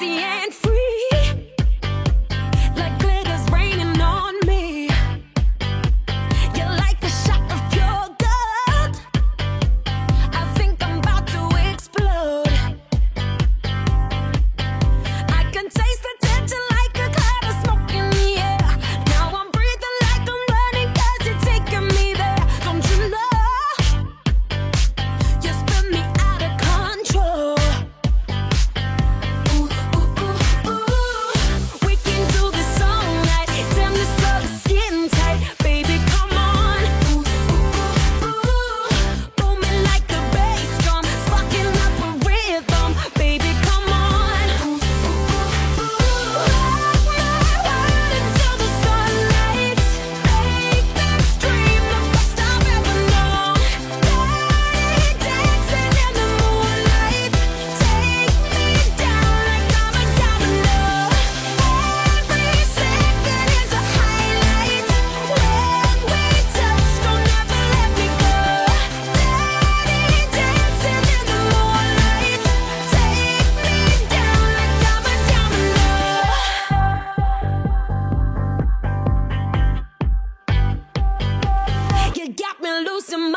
sexy and free. losing